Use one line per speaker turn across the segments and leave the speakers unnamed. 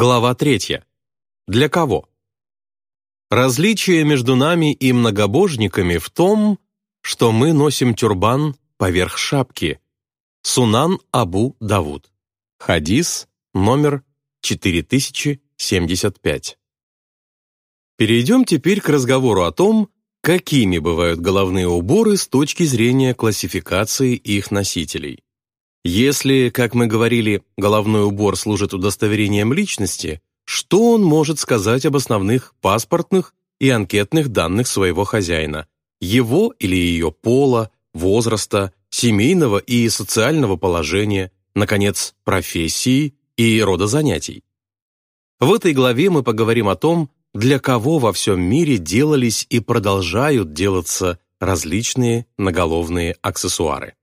Глава 3. Для кого? Различие между нами и многобожниками в том, что мы носим тюрбан поверх шапки. Сунан Абу Давуд. Хадис номер 4075. Перейдем теперь к разговору о том, какими бывают головные уборы с точки зрения классификации их носителей. Если, как мы говорили, головной убор служит удостоверением личности, что он может сказать об основных паспортных и анкетных данных своего хозяина, его или ее пола, возраста, семейного и социального положения, наконец, профессии и рода занятий. В этой главе мы поговорим о том, для кого во всем мире делались и продолжают делаться различные наголовные аксессуары.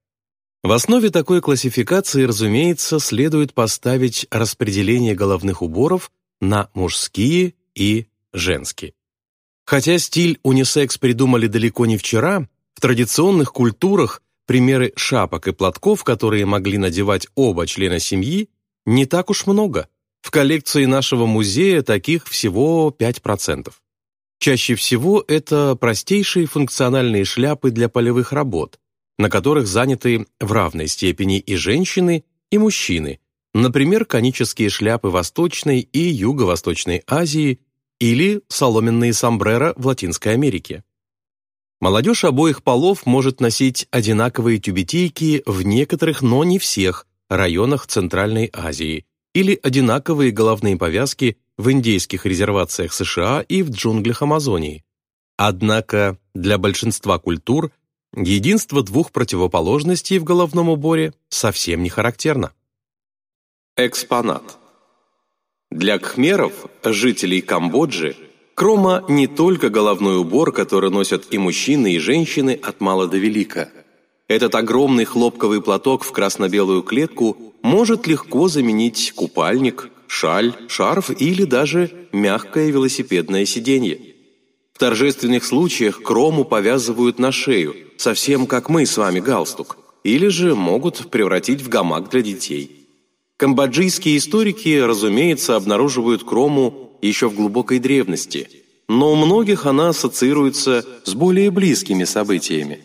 В основе такой классификации, разумеется, следует поставить распределение головных уборов на мужские и женские. Хотя стиль унисекс придумали далеко не вчера, в традиционных культурах примеры шапок и платков, которые могли надевать оба члена семьи, не так уж много. В коллекции нашего музея таких всего 5%. Чаще всего это простейшие функциональные шляпы для полевых работ, на которых заняты в равной степени и женщины, и мужчины, например, конические шляпы Восточной и Юго-Восточной Азии или соломенные сомбреро в Латинской Америке. Молодежь обоих полов может носить одинаковые тюбетейки в некоторых, но не всех, районах Центральной Азии или одинаковые головные повязки в индейских резервациях США и в джунглях Амазонии. Однако для большинства культур – Единство двух противоположностей в головном уборе совсем не характерно. Экспонат. Для кхмеров, жителей Камбоджи, крома не только головной убор, который носят и мужчины, и женщины от мала до велика. Этот огромный хлопковый платок в красно-белую клетку может легко заменить купальник, шаль, шарф или даже мягкое велосипедное сиденье. В торжественных случаях крому повязывают на шею, совсем как мы с вами галстук, или же могут превратить в гамак для детей. Камбоджийские историки, разумеется, обнаруживают крому еще в глубокой древности, но у многих она ассоциируется с более близкими событиями.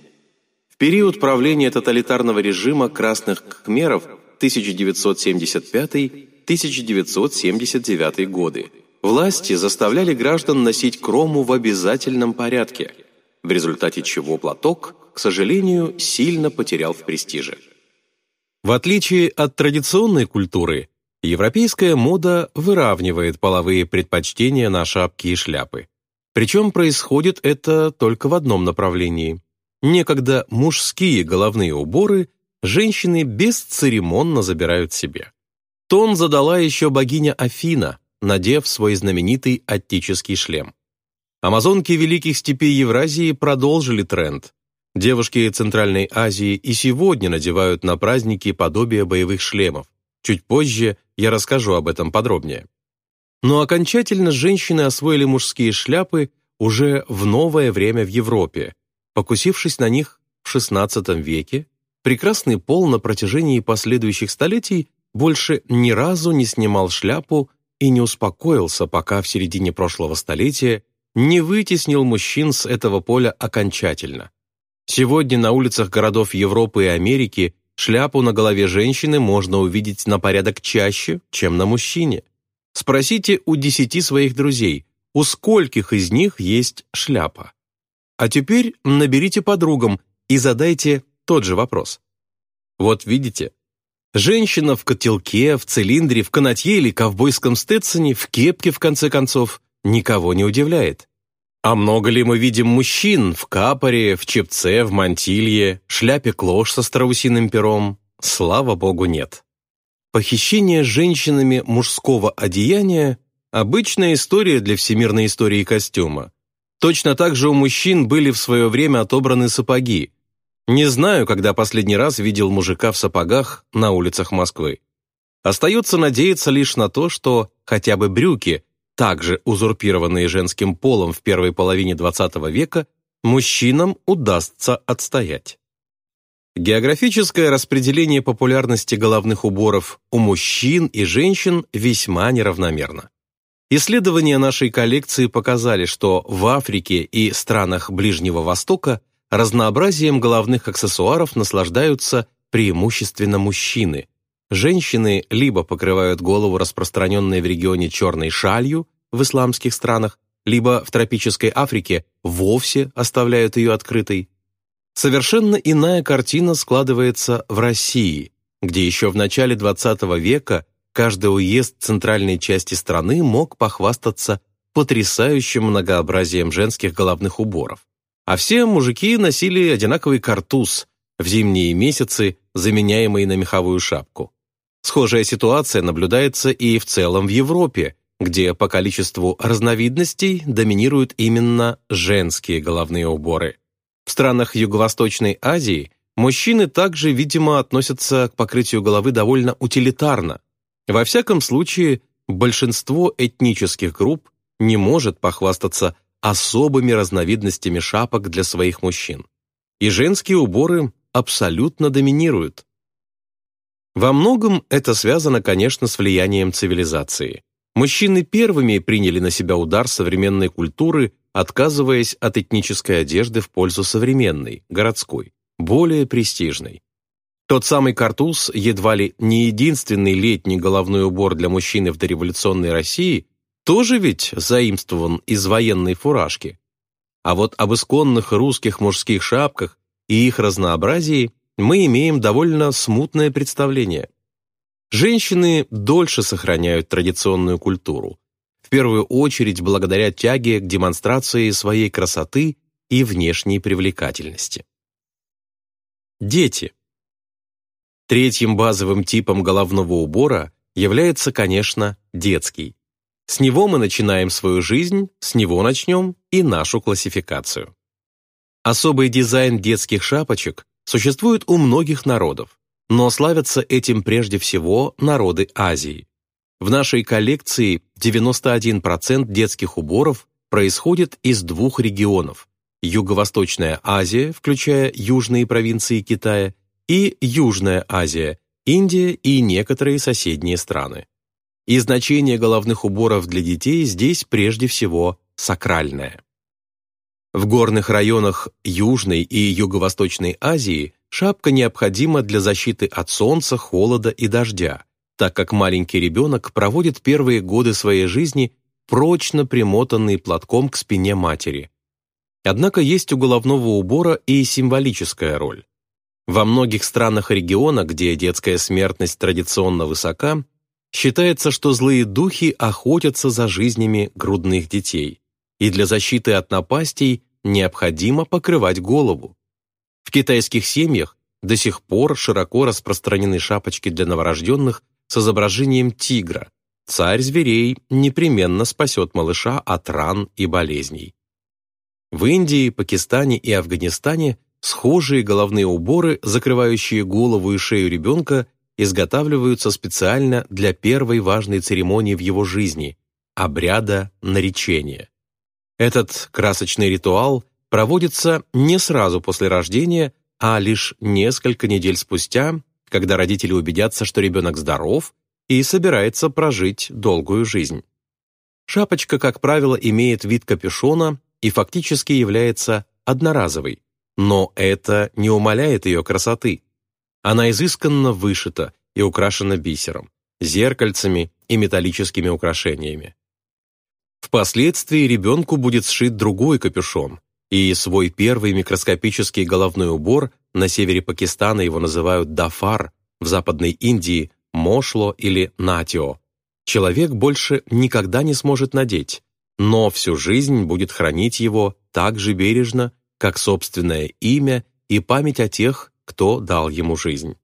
В период правления тоталитарного режима красных кхмеров 1975-1979 годы власти заставляли граждан носить крому в обязательном порядке, в результате чего платок, к сожалению, сильно потерял в престиже. В отличие от традиционной культуры, европейская мода выравнивает половые предпочтения на шапки и шляпы. Причем происходит это только в одном направлении. Некогда мужские головные уборы женщины бесцеремонно забирают себе. Тон задала еще богиня Афина, надев свой знаменитый оттический шлем. Амазонки Великих Степей Евразии продолжили тренд. Девушки Центральной Азии и сегодня надевают на праздники подобие боевых шлемов. Чуть позже я расскажу об этом подробнее. Но окончательно женщины освоили мужские шляпы уже в новое время в Европе, покусившись на них в XVI веке, прекрасный пол на протяжении последующих столетий больше ни разу не снимал шляпу и не успокоился, пока в середине прошлого столетия не вытеснил мужчин с этого поля окончательно. Сегодня на улицах городов Европы и Америки шляпу на голове женщины можно увидеть на порядок чаще, чем на мужчине. Спросите у десяти своих друзей, у скольких из них есть шляпа. А теперь наберите подругам и задайте тот же вопрос. Вот видите, Женщина в котелке, в цилиндре, в канатье или ковбойском стетсоне, в кепке, в конце концов, никого не удивляет. А много ли мы видим мужчин в капоре, в чепце, в мантилье, шляпе клош со страусиным пером? Слава богу, нет. Похищение женщинами мужского одеяния – обычная история для всемирной истории костюма. Точно так же у мужчин были в свое время отобраны сапоги, не знаю, когда последний раз видел мужика в сапогах на улицах Москвы. Остается надеяться лишь на то, что хотя бы брюки, также узурпированные женским полом в первой половине XX века, мужчинам удастся отстоять. Географическое распределение популярности головных уборов у мужчин и женщин весьма неравномерно. Исследования нашей коллекции показали, что в Африке и странах Ближнего Востока разнообразием головных аксессуаров наслаждаются преимущественно мужчины. Женщины либо покрывают голову распространенной в регионе черной шалью в исламских странах, либо в тропической Африке вовсе оставляют ее открытой. Совершенно иная картина складывается в России, где еще в начале XX века каждый уезд центральной части страны мог похвастаться потрясающим многообразием женских головных уборов. А все мужики носили одинаковый картуз, в зимние месяцы заменяемый на меховую шапку. Схожая ситуация наблюдается и в целом в Европе, где по количеству разновидностей доминируют именно женские головные уборы. В странах Юго-Восточной Азии мужчины также, видимо, относятся к покрытию головы довольно утилитарно. Во всяком случае, большинство этнических групп не может похвастаться особыми разновидностями шапок для своих мужчин. И женские уборы абсолютно доминируют. Во многом это связано, конечно, с влиянием цивилизации. Мужчины первыми приняли на себя удар современной культуры, отказываясь от этнической одежды в пользу современной, городской, более престижной. Тот самый картуз, едва ли не единственный летний головной убор для мужчины в дореволюционной России, тоже ведь заимствован из военной фуражки. А вот об исконных русских мужских шапках и их разнообразии мы имеем довольно смутное представление – Женщины дольше сохраняют традиционную культуру, в первую очередь благодаря тяге к демонстрации своей красоты и внешней привлекательности. Дети. Третьим базовым типом головного убора является, конечно, детский. С него мы начинаем свою жизнь, с него начнем и нашу классификацию. Особый дизайн детских шапочек существует у многих народов но славятся этим прежде всего народы Азии. В нашей коллекции 91% детских уборов происходит из двух регионов – Юго-Восточная Азия, включая южные провинции Китая, и Южная Азия, Индия и некоторые соседние страны. И значение головных уборов для детей здесь прежде всего сакральное. В горных районах Южной и Юго-Восточной Азии Шапка необходима для защиты от солнца, холода и дождя, так как маленький ребенок проводит первые годы своей жизни прочно примотанный платком к спине матери. Однако есть у головного убора и символическая роль. Во многих странах региона, где детская смертность традиционно высока, считается, что злые духи охотятся за жизнями грудных детей, и для защиты от напастей необходимо покрывать голову. В китайских семьях до сих пор широко распространены шапочки для новорожденных с изображением тигра. Царь зверей непременно спасет малыша от ран и болезней. В Индии, Пакистане и Афганистане схожие головные уборы, закрывающие голову и шею ребенка, изготавливаются специально для первой важной церемонии в его жизни – обряда наречения. Этот красочный ритуал проводится не сразу после рождения, а лишь несколько недель спустя, когда родители убедятся, что ребенок здоров и собирается прожить долгую жизнь. Шапочка, как правило, имеет вид капюшона и фактически является одноразовой, но это не умаляет ее красоты. Она изысканно вышита и украшена бисером, зеркальцами и металлическими украшениями. Впоследствии ребенку будет сшит другой капюшон, и свой первый микроскопический головной убор на севере Пакистана его называют дафар, в Западной Индии – мошло или натио. Человек больше никогда не сможет надеть, но всю жизнь будет хранить его так же бережно, как собственное имя и память о тех, кто дал ему жизнь.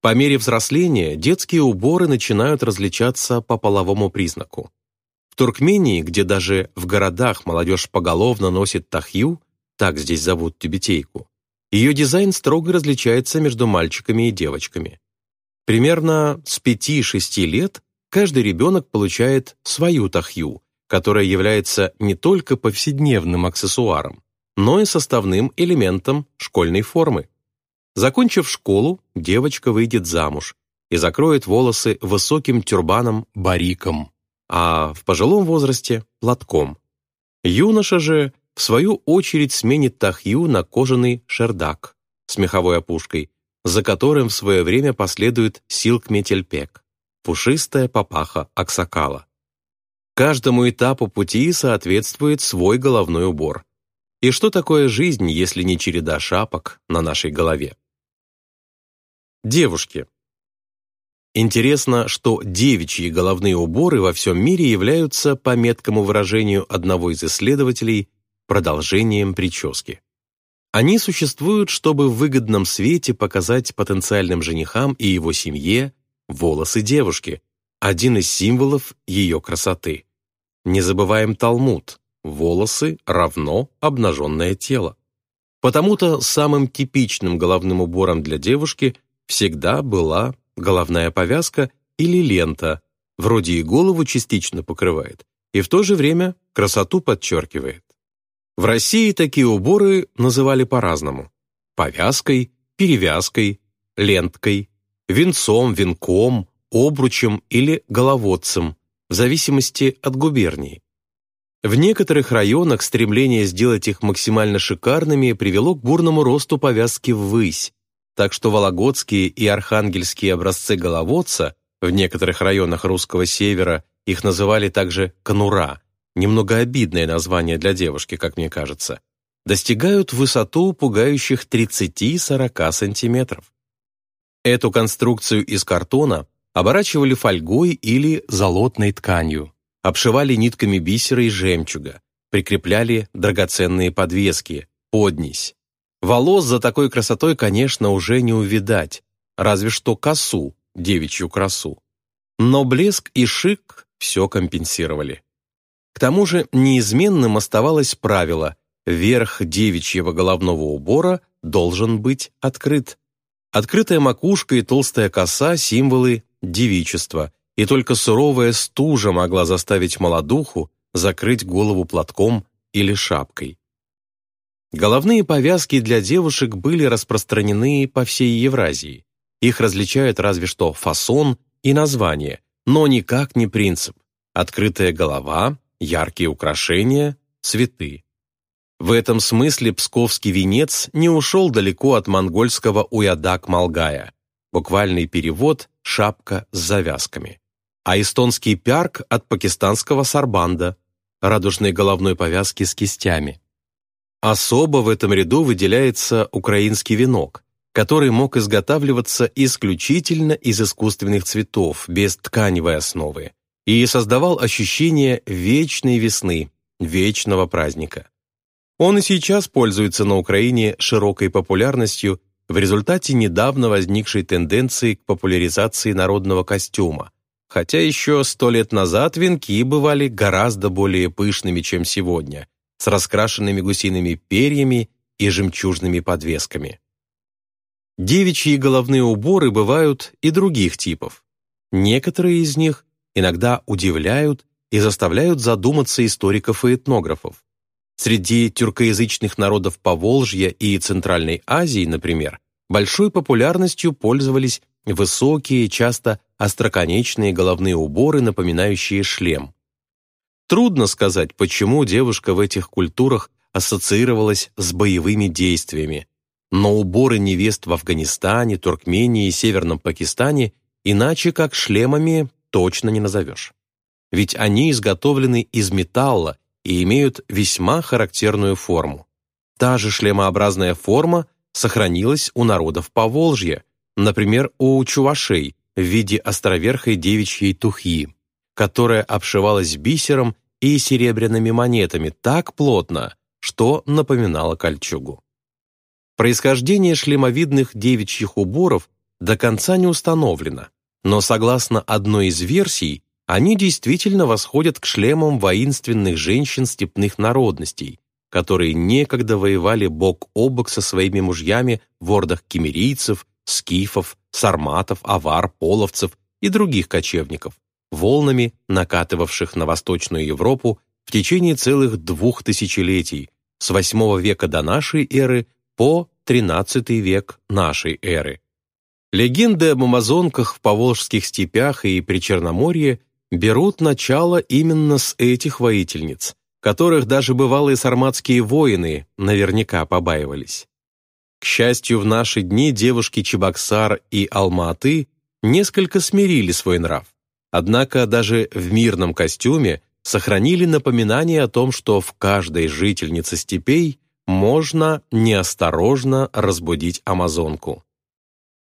По мере взросления детские уборы начинают различаться по половому признаку. В Туркмении, где даже в городах молодежь поголовно носит тахью, так здесь зовут тюбетейку, ее дизайн строго различается между мальчиками и девочками. Примерно с 5-6 лет каждый ребенок получает свою тахью, которая является не только повседневным аксессуаром, но и составным элементом школьной формы. Закончив школу, девочка выйдет замуж и закроет волосы высоким тюрбаном-бариком, а в пожилом возрасте – платком. Юноша же, в свою очередь, сменит тахью на кожаный шердак с меховой опушкой, за которым в свое время последует силк-метельпек – пушистая папаха аксакала. Каждому этапу пути соответствует свой головной убор. И что такое жизнь, если не череда шапок на нашей голове? Девушки. Интересно, что девичьи головные уборы во всем мире являются, по меткому выражению одного из исследователей, продолжением прически. Они существуют, чтобы в выгодном свете показать потенциальным женихам и его семье волосы девушки, один из символов ее красоты. Не забываем Талмуд «волосы равно обнаженное тело». Потому-то самым типичным головным убором для девушки всегда была головная повязка или лента, вроде и голову частично покрывает, и в то же время красоту подчеркивает. В России такие уборы называли по-разному. Повязкой, перевязкой, ленткой, венцом, венком, обручем или головодцем, в зависимости от губернии. В некоторых районах стремление сделать их максимально шикарными привело к бурному росту повязки ввысь, так что вологодские и архангельские образцы головодца в некоторых районах русского севера их называли также «конура», немного обидное название для девушки, как мне кажется, достигают высоту пугающих 30-40 сантиметров. Эту конструкцию из картона оборачивали фольгой или золотной тканью, обшивали нитками бисера и жемчуга, прикрепляли драгоценные подвески, поднись. Волос за такой красотой, конечно, уже не увидать, разве что косу, девичью красу. Но блеск и шик все компенсировали. К тому же неизменным оставалось правило верх девичьего головного убора должен быть открыт. Открытая макушка и толстая коса – символы девичество, и только суровая стужа могла заставить молодуху закрыть голову платком или шапкой. Головные повязки для девушек были распространены по всей Евразии. Их различают разве что фасон и название, но никак не принцип. Открытая голова, яркие украшения, цветы. В этом смысле псковский венец не ушел далеко от монгольского уядак-малгая. Буквальный перевод шапка с завязками. А эстонский пярк от пакистанского сарбанда, радужной головной повязки с кистями. Особо в этом ряду выделяется украинский венок, который мог изготавливаться исключительно из искусственных цветов, без тканевой основы, и создавал ощущение вечной весны, вечного праздника. Он и сейчас пользуется на Украине широкой популярностью в результате недавно возникшей тенденции к популяризации народного костюма, хотя еще сто лет назад венки бывали гораздо более пышными, чем сегодня, с раскрашенными гусиными перьями и жемчужными подвесками. Девичьи головные уборы бывают и других типов. Некоторые из них иногда удивляют и заставляют задуматься историков и этнографов. Среди тюркоязычных народов Поволжья и Центральной Азии, например, большой популярностью пользовались высокие, часто остроконечные головные уборы, напоминающие шлем. Трудно сказать, почему девушка в этих культурах ассоциировалась с боевыми действиями, но уборы невест в Афганистане, Туркмении и Северном Пакистане иначе как шлемами точно не назовешь. Ведь они изготовлены из металла и имеют весьма характерную форму. Та же шлемообразная форма сохранилась у народов Поволжья, например, у чувашей в виде островерхой девичьей тухи, которая обшивалась бисером и серебряными монетами так плотно, что напоминала кольчугу. Происхождение шлемовидных девичьих уборов до конца не установлено, но согласно одной из версий, они действительно восходят к шлемам воинственных женщин степных народностей, которые некогда воевали бок о бок со своими мужьями в ордах кемерийцев, скифов, сарматов, авар, половцев и других кочевников, волнами накатывавших на Восточную Европу в течение целых двух тысячелетий, с VIII века до нашей эры по XII век нашей эры. Легенды об амазонках в Поволжских степях и Причерноморье берут начало именно с этих воительниц, которых даже бывалые сарматские воины наверняка побаивались. К счастью, в наши дни девушки Чебоксар и Алматы несколько смирили свой нрав. Однако даже в мирном костюме сохранили напоминание о том, что в каждой жительнице степей можно неосторожно разбудить амазонку.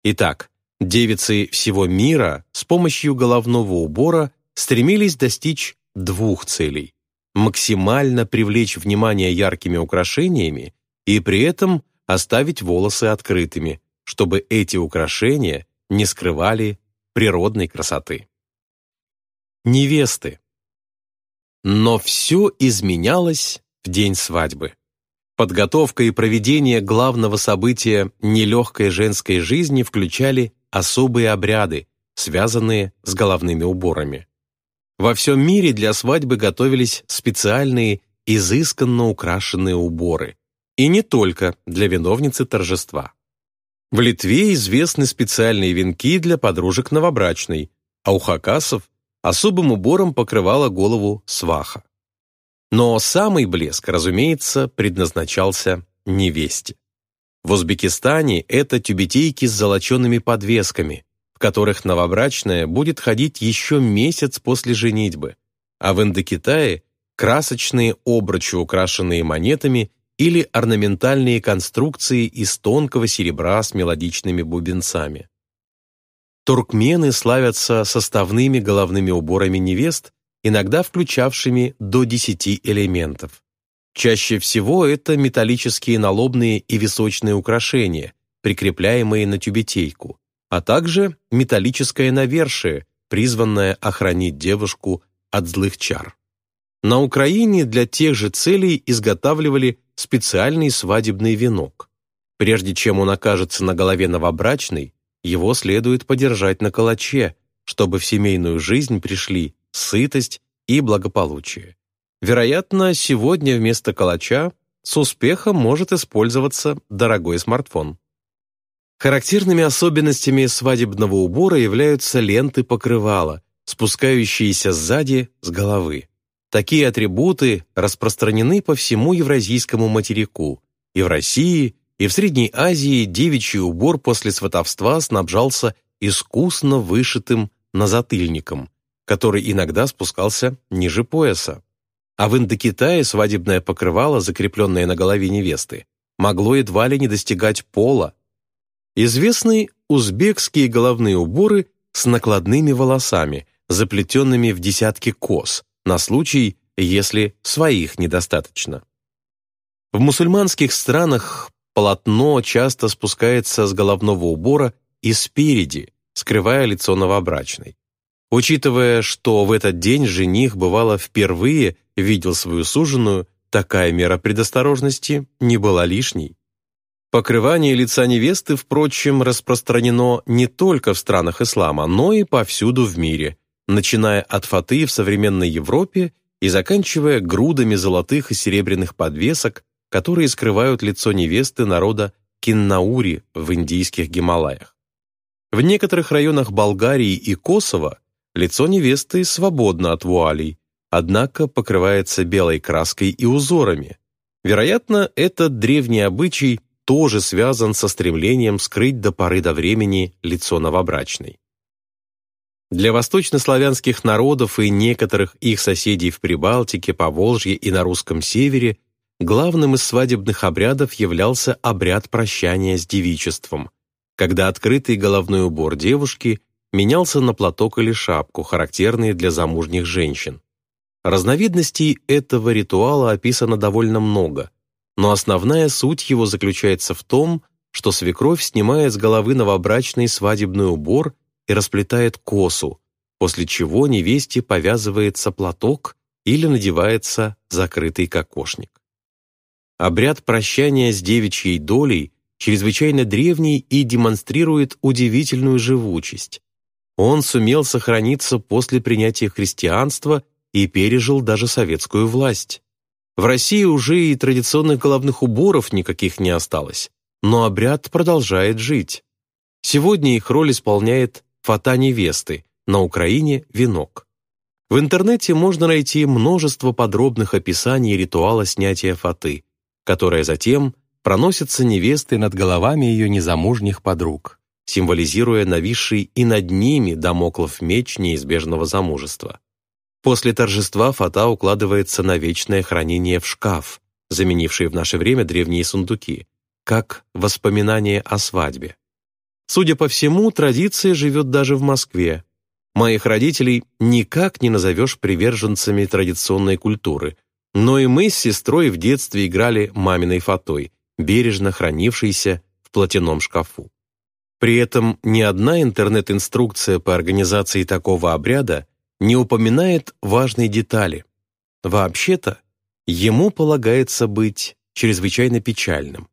Итак, девицы всего мира с помощью головного убора стремились достичь двух целей – максимально привлечь внимание яркими украшениями и при этом оставить волосы открытыми, чтобы эти украшения не скрывали природной красоты. Невесты. Но все изменялось в день свадьбы. Подготовка и проведение главного события нелегкой женской жизни включали особые обряды, связанные с головными уборами. Во всем мире для свадьбы готовились специальные, изысканно украшенные уборы. И не только для виновницы торжества. В Литве известны специальные венки для подружек новобрачной, а у хакасов особым убором покрывала голову сваха. Но самый блеск, разумеется, предназначался невесте. В Узбекистане это тюбетейки с золочеными подвесками, в которых новобрачная будет ходить еще месяц после женитьбы, а в Индокитае – красочные обручи, украшенные монетами или орнаментальные конструкции из тонкого серебра с мелодичными бубенцами. Туркмены славятся составными головными уборами невест, иногда включавшими до 10 элементов. Чаще всего это металлические налобные и височные украшения, прикрепляемые на тюбетейку, а также металлическое навершие, призванное охранить девушку от злых чар. На Украине для тех же целей изготавливали специальный свадебный венок. Прежде чем он окажется на голове новобрачной, его следует подержать на калаче, чтобы в семейную жизнь пришли сытость и благополучие. Вероятно, сегодня вместо калача с успехом может использоваться дорогой смартфон. Характерными особенностями свадебного убора являются ленты покрывала, спускающиеся сзади с головы. Такие атрибуты распространены по всему евразийскому материку, и в России, и в Средней Азии девичий убор после сватовства снабжался искусно вышитым назатыльником, который иногда спускался ниже пояса. А в Индокитае свадебное покрывало, закрепленное на голове невесты, могло едва ли не достигать пола. Известны узбекские головные уборы с накладными волосами, заплетенными в десятки кос, на случай, если своих недостаточно. В мусульманских странах Полотно часто спускается с головного убора и спереди, скрывая лицо новобрачной. Учитывая, что в этот день жених бывало впервые видел свою суженую, такая мера предосторожности не была лишней. Покрывание лица невесты, впрочем, распространено не только в странах ислама, но и повсюду в мире, начиная от фаты в современной Европе и заканчивая грудами золотых и серебряных подвесок которые скрывают лицо невесты народа Киннаури в индийских Гималаях. В некоторых районах Болгарии и Косово лицо невесты свободно от вуалей, однако покрывается белой краской и узорами. Вероятно, этот древний обычай тоже связан со стремлением скрыть до поры до времени лицо новобрачной. Для восточнославянских народов и некоторых их соседей в Прибалтике, Поволжье и на русском севере главным из свадебных обрядов являлся обряд прощания с девичеством, когда открытый головной убор девушки менялся на платок или шапку, характерные для замужних женщин. Разновидностей этого ритуала описано довольно много, но основная суть его заключается в том, что свекровь снимает с головы новобрачный свадебный убор и расплетает косу, после чего невесте повязывается платок или надевается закрытый кокошник. Обряд прощания с девичьей долей чрезвычайно древний и демонстрирует удивительную живучесть. Он сумел сохраниться после принятия христианства и пережил даже советскую власть. В России уже и традиционных головных уборов никаких не осталось, но обряд продолжает жить. Сегодня их роль исполняет фата невесты, на Украине – венок. В интернете можно найти множество подробных описаний ритуала снятия фаты, которое затем проносится невестой над головами ее незамужних подруг, символизируя нависший и над ними домоклов меч неизбежного замужества. После торжества фата укладывается на вечное хранение в шкаф, заменивший в наше время древние сундуки, как воспоминание о свадьбе. Судя по всему, традиция живет даже в Москве. Моих родителей никак не назовешь приверженцами традиционной культуры, но и мы с сестрой в детстве играли маминой фатой, бережно хранившейся в платяном шкафу. При этом ни одна интернет-инструкция по организации такого обряда не упоминает важной детали. Вообще-то, ему полагается быть чрезвычайно печальным.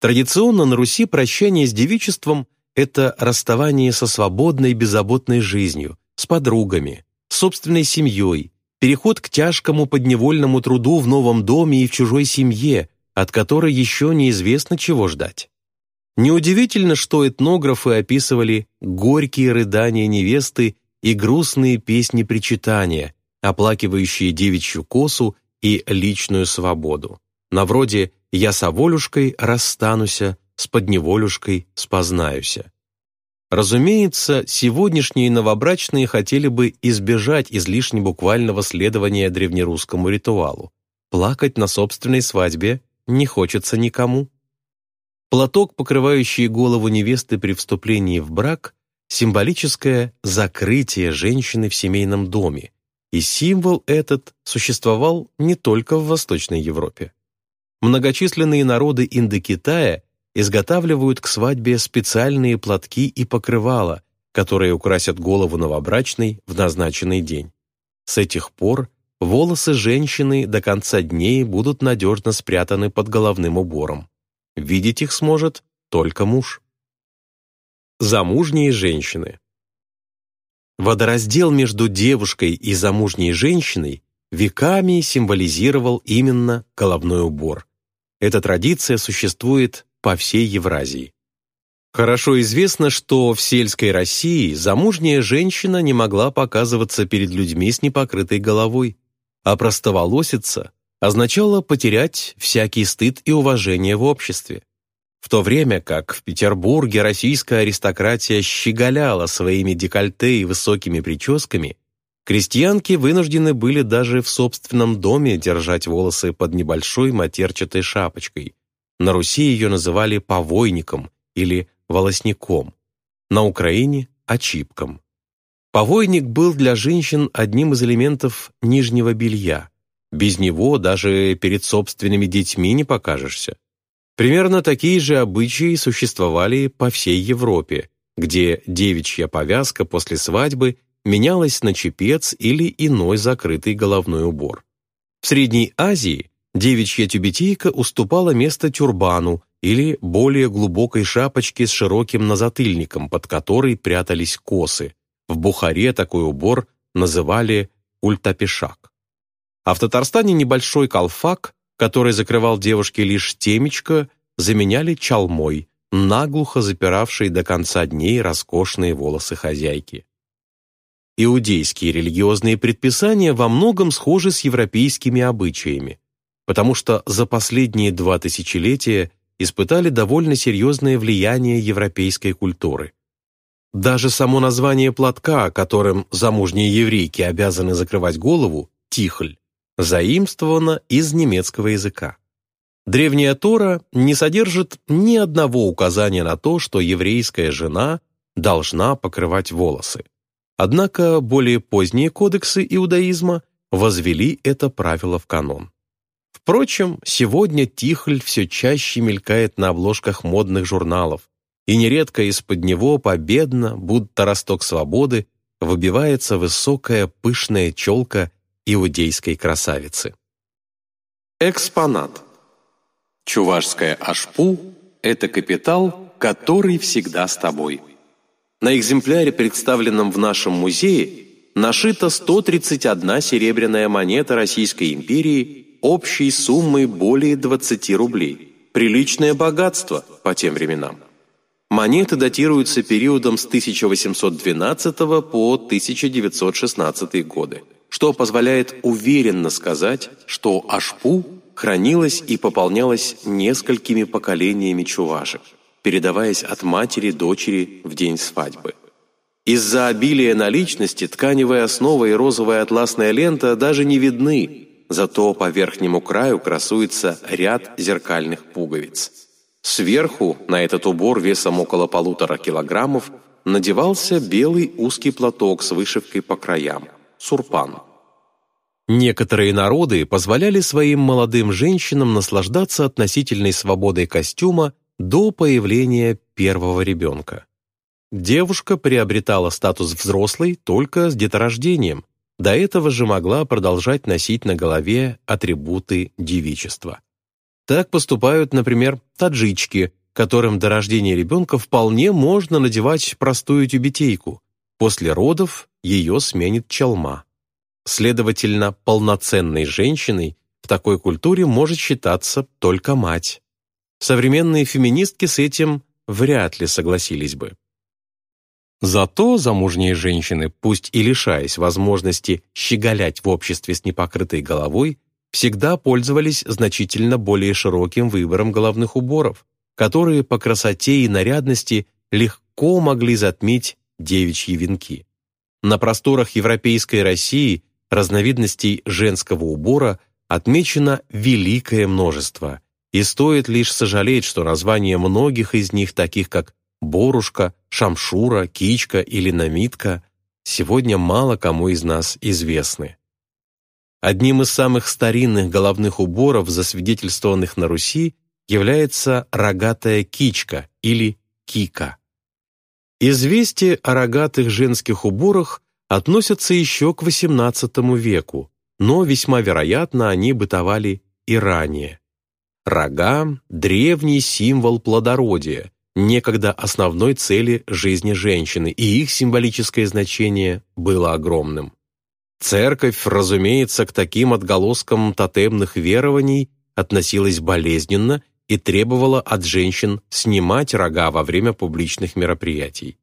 Традиционно на Руси прощание с девичеством – это расставание со свободной беззаботной жизнью, с подругами, собственной семьей, переход к тяжкому подневольному труду в новом доме и в чужой семье, от которой еще неизвестно чего ждать. Неудивительно, что этнографы описывали горькие рыдания невесты и грустные песни-причитания, оплакивающие девичью косу и личную свободу. На вроде «Я с Аволюшкой расстануся, с подневолюшкой спознаюся». Разумеется, сегодняшние новобрачные хотели бы избежать излишне буквального следования древнерусскому ритуалу. Плакать на собственной свадьбе не хочется никому. Платок, покрывающий голову невесты при вступлении в брак, символическое закрытие женщины в семейном доме, и символ этот существовал не только в Восточной Европе. Многочисленные народы Индокитая изготавливают к свадьбе специальные платки и покрывала, которые украсят голову новобрачной в назначенный день. С этих пор волосы женщины до конца дней будут надежно спрятаны под головным убором. Видеть их сможет только муж. Замужние женщины. Водораздел между девушкой и замужней женщиной веками символизировал именно головной убор. Эта традиция существует по всей Евразии. Хорошо известно, что в сельской России замужняя женщина не могла показываться перед людьми с непокрытой головой, а простоволоситься означало потерять всякий стыд и уважение в обществе. В то время как в Петербурге российская аристократия щеголяла своими декольте и высокими прическами, крестьянки вынуждены были даже в собственном доме держать волосы под небольшой матерчатой шапочкой. На Руси ее называли повойником или волосником, на Украине – очипком. Повойник был для женщин одним из элементов нижнего белья. Без него даже перед собственными детьми не покажешься. Примерно такие же обычаи существовали по всей Европе, где девичья повязка после свадьбы менялась на чепец или иной закрытый головной убор. В Средней Азии девичья тюбетейка уступала место тюрбану или более глубокой шапочке с широким назатыльником, под которой прятались косы. В Бухаре такой убор называли ультапешак. А в Татарстане небольшой колфак который закрывал девушке лишь темечко, заменяли чалмой, наглухо запиравшей до конца дней роскошные волосы хозяйки. Иудейские религиозные предписания во многом схожи с европейскими обычаями, потому что за последние два тысячелетия испытали довольно серьезное влияние европейской культуры. Даже само название платка, которым замужние еврейки обязаны закрывать голову, тихль, заимствовано из немецкого языка. Древняя Тора не содержит ни одного указания на то, что еврейская жена должна покрывать волосы. Однако более поздние кодексы иудаизма возвели это правило в канон. Впрочем, сегодня тихль все чаще мелькает на обложках модных журналов, и нередко из-под него победно, будто росток свободы, выбивается высокая пышная челка иудейской красавицы. Экспонат. Чувашская ашпу – это капитал, который всегда с тобой. На экземпляре, представленном в нашем музее, нашита 131 серебряная монета Российской империи общей суммой более 20 рублей, Приличное богатство по тем временам. Монеты датируются периодом с 1812 по 1916 годы, что позволяет уверенно сказать, что ашпу хранилась и пополнялась несколькими поколениями чувашек, передаваясь от матери дочери в день свадьбы. Из-за обилия наличности тканевая основа и розовая атласная лента даже не видны, зато по верхнему краю красуется ряд зеркальных пуговиц. Сверху на этот убор весом около полутора килограммов надевался белый узкий платок с вышивкой по краям – сурпан. Некоторые народы позволяли своим молодым женщинам наслаждаться относительной свободой костюма до появления первого ребенка. Девушка приобретала статус взрослой только с деторождением, до этого же могла продолжать носить на голове атрибуты девичества. Так поступают, например, таджички, которым до рождения ребенка вполне можно надевать простую тюбетейку. После родов ее сменит чалма. Следовательно, полноценной женщиной в такой культуре может считаться только мать. Современные феминистки с этим вряд ли согласились бы. Зато замужние женщины, пусть и лишаясь возможности щеголять в обществе с непокрытой головой, всегда пользовались значительно более широким выбором головных уборов, которые по красоте и нарядности легко могли затмить девичьи венки. На просторах европейской России разновидностей женского убора отмечено великое множество, и стоит лишь сожалеть, что названия многих из них, таких как Борушка, Шамшура, Кичка или Намитка сегодня мало кому из нас известны. Одним из самых старинных головных уборов, засвидетельствованных на Руси, является рогатая кичка или кика. Известия о рогатых женских уборах относятся еще к XVIII веку, но весьма вероятно они бытовали и ранее. Рога – древний символ плодородия, некогда основной цели жизни женщины, и их символическое значение было огромным. Церковь, разумеется, к таким отголоскам тотемных верований относилась болезненно и требовала от женщин снимать рога во время публичных мероприятий.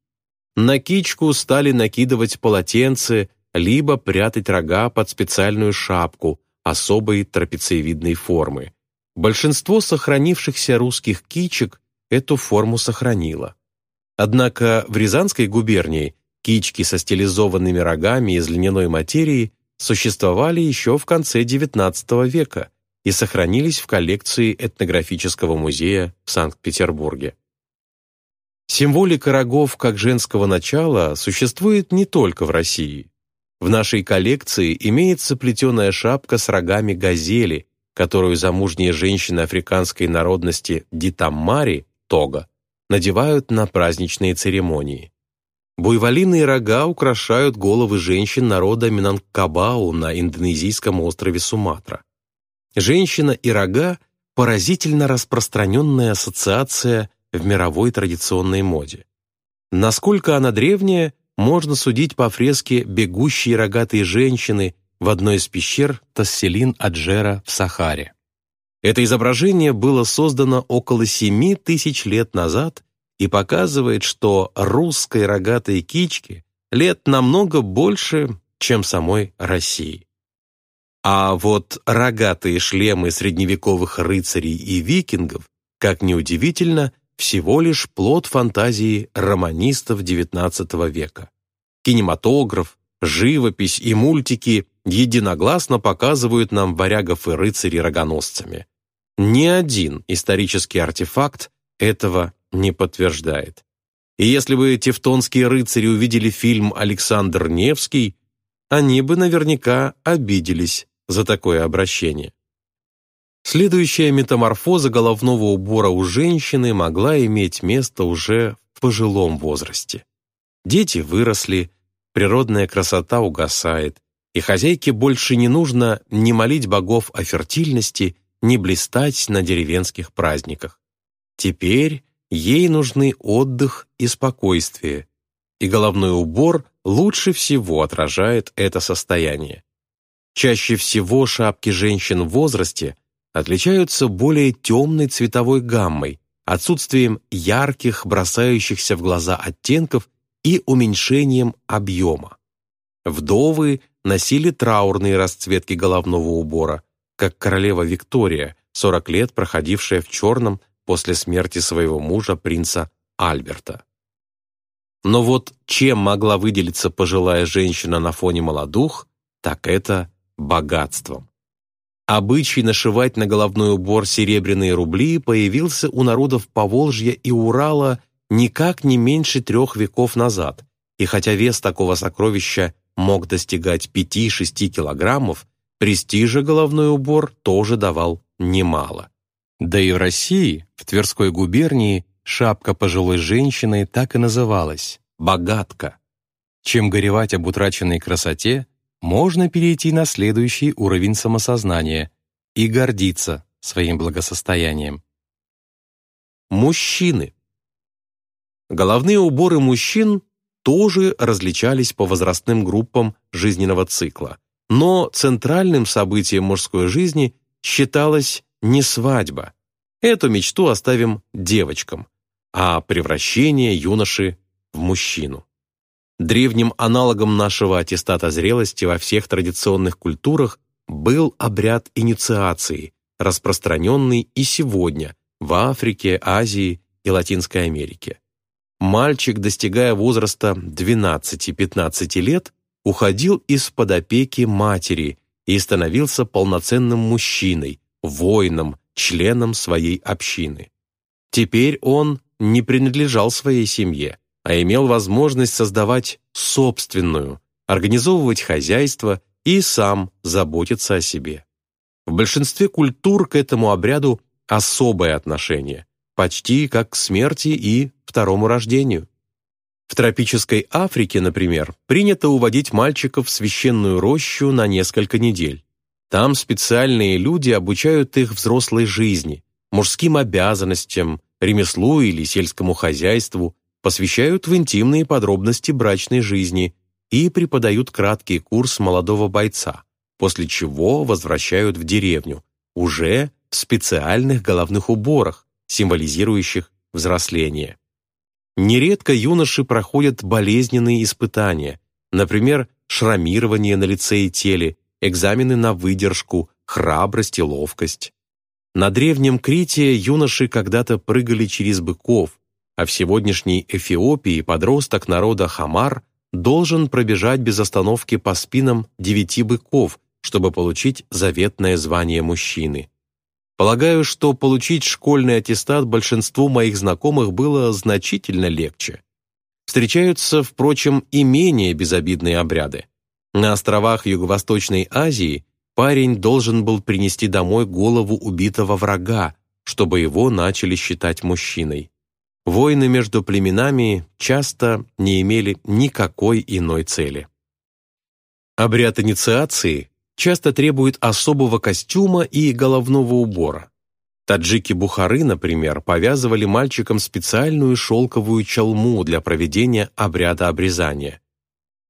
На кичку стали накидывать полотенце, либо прятать рога под специальную шапку особой трапециевидной формы. Большинство сохранившихся русских кичек эту форму сохранила. Однако в Рязанской губернии кички со стилизованными рогами из льняной материи существовали еще в конце XIX века и сохранились в коллекции этнографического музея в Санкт-Петербурге. Символика рогов как женского начала существует не только в России. В нашей коллекции имеется плетеная шапка с рогами газели, которую замужние женщины африканской народности Дитаммари тога, надевают на праздничные церемонии. Буйволиные рога украшают головы женщин народа Минангкабау на индонезийском острове Суматра. Женщина и рога – поразительно распространенная ассоциация в мировой традиционной моде. Насколько она древняя, можно судить по фреске «Бегущие рогатые женщины» в одной из пещер Тасселин-Аджера в Сахаре. Это изображение было создано около 7 тысяч лет назад и показывает, что русской рогатой кичке лет намного больше, чем самой России. А вот рогатые шлемы средневековых рыцарей и викингов, как ни удивительно, всего лишь плод фантазии романистов XIX века. Кинематограф, живопись и мультики единогласно показывают нам варягов и рыцарей рогоносцами. Ни один исторический артефакт этого не подтверждает. И если бы тевтонские рыцари увидели фильм «Александр Невский», они бы наверняка обиделись за такое обращение. Следующая метаморфоза головного убора у женщины могла иметь место уже в пожилом возрасте. Дети выросли, природная красота угасает, и хозяйке больше не нужно не молить богов о фертильности не блистать на деревенских праздниках. Теперь ей нужны отдых и спокойствие, и головной убор лучше всего отражает это состояние. Чаще всего шапки женщин в возрасте отличаются более темной цветовой гаммой, отсутствием ярких, бросающихся в глаза оттенков и уменьшением объема. Вдовы носили траурные расцветки головного убора, как королева Виктория, 40 лет проходившая в черном после смерти своего мужа принца Альберта. Но вот чем могла выделиться пожилая женщина на фоне молодух, так это богатством. Обычай нашивать на головной убор серебряные рубли появился у народов Поволжья и Урала никак не меньше трех веков назад, и хотя вес такого сокровища мог достигать 5-6 килограммов, престижа головной убор тоже давал немало. Да и в России, в Тверской губернии, шапка пожилой женщины так и называлась – «богатка». Чем горевать об утраченной красоте, можно перейти на следующий уровень самосознания и гордиться своим благосостоянием. Мужчины. Головные уборы мужчин тоже различались по возрастным группам жизненного цикла, но центральным событием мужской жизни считалась не свадьба. Эту мечту оставим девочкам, а превращение юноши в мужчину. Древним аналогом нашего аттестата зрелости во всех традиционных культурах был обряд инициации, распространенный и сегодня в Африке, Азии и Латинской Америке. Мальчик, достигая возраста 12-15 лет, уходил из-под опеки матери и становился полноценным мужчиной, воином, членом своей общины. Теперь он не принадлежал своей семье, а имел возможность создавать собственную, организовывать хозяйство и сам заботиться о себе. В большинстве культур к этому обряду особое отношение, почти как к смерти и второму рождению. В тропической Африке, например, принято уводить мальчиков в священную рощу на несколько недель. Там специальные люди обучают их взрослой жизни, мужским обязанностям, ремеслу или сельскому хозяйству, посвящают в интимные подробности брачной жизни и преподают краткий курс молодого бойца, после чего возвращают в деревню, уже в специальных головных уборах, символизирующих взросление. Нередко юноши проходят болезненные испытания, например, шрамирование на лице и теле, экзамены на выдержку, храбрость и ловкость. На древнем Крите юноши когда-то прыгали через быков, а в сегодняшней Эфиопии подросток народа Хамар должен пробежать без остановки по спинам девяти быков, чтобы получить заветное звание мужчины. Полагаю, что получить школьный аттестат большинству моих знакомых было значительно легче. Встречаются, впрочем, и менее безобидные обряды. На островах Юго-Восточной Азии парень должен был принести домой голову убитого врага, чтобы его начали считать мужчиной. Войны между племенами часто не имели никакой иной цели. Обряд инициации часто требует особого костюма и головного убора. Таджики Бухары, например, повязывали мальчикам специальную шелковую чалму для проведения обряда обрезания.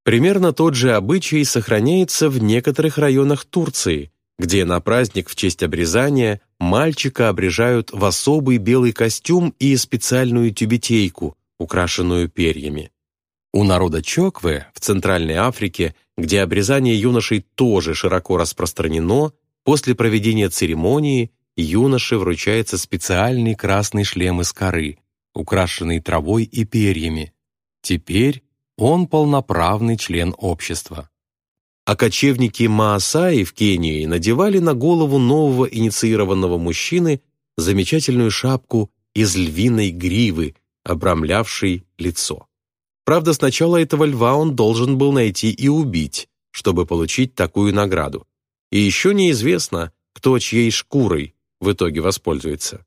Примерно тот же обычай сохраняется в некоторых районах Турции, где на праздник в честь обрезания мальчика обрежают в особый белый костюм и специальную тюбетейку, украшенную перьями. У народа Чоквы в Центральной Африке, где обрезание юношей тоже широко распространено, после проведения церемонии юноше вручается специальный красный шлем из коры, украшенный травой и перьями. Теперь он полноправный член общества а кочевники Маасаи в Кении надевали на голову нового инициированного мужчины замечательную шапку из львиной гривы, обрамлявшей лицо. Правда, сначала этого льва он должен был найти и убить, чтобы получить такую награду. И еще неизвестно, кто чьей шкурой в итоге воспользуется.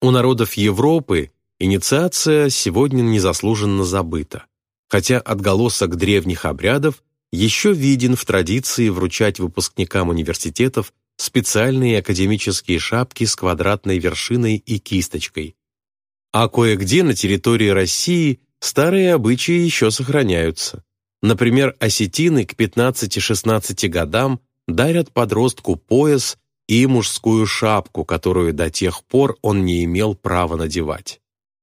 У народов Европы инициация сегодня незаслуженно забыта, хотя отголосок древних обрядов еще виден в традиции вручать выпускникам университетов специальные академические шапки с квадратной вершиной и кисточкой. А кое-где на территории России старые обычаи еще сохраняются. Например, осетины к 15-16 годам дарят подростку пояс и мужскую шапку, которую до тех пор он не имел права надевать.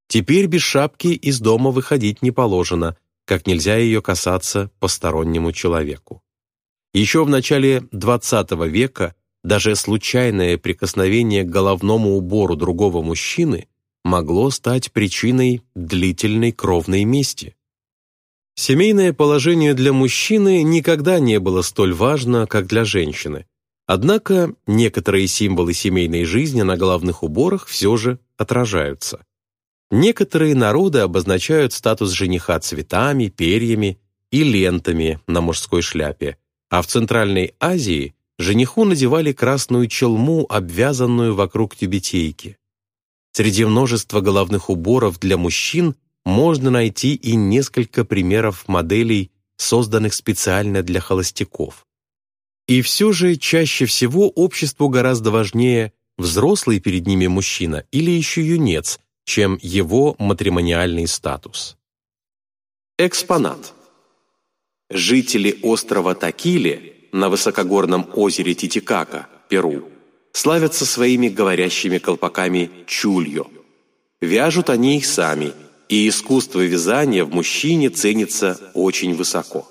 Теперь без шапки из дома выходить не положено, как нельзя ее касаться постороннему человеку. Еще в начале XX века даже случайное прикосновение к головному убору другого мужчины могло стать причиной длительной кровной мести. Семейное положение для мужчины никогда не было столь важно, как для женщины, Однако некоторые символы семейной жизни на головных уборах все же отражаются. Некоторые народы обозначают статус жениха цветами, перьями и лентами на мужской шляпе, а в Центральной Азии жениху надевали красную челму, обвязанную вокруг тюбетейки. Среди множества головных уборов для мужчин можно найти и несколько примеров моделей, созданных специально для холостяков. И все же чаще всего обществу гораздо важнее взрослый перед ними мужчина или еще юнец, чем его матримониальный статус. Экспонат. Жители острова Такили на высокогорном озере Титикака, Перу, славятся своими говорящими колпаками чульо. Вяжут они их сами, и искусство вязания в мужчине ценится очень высоко.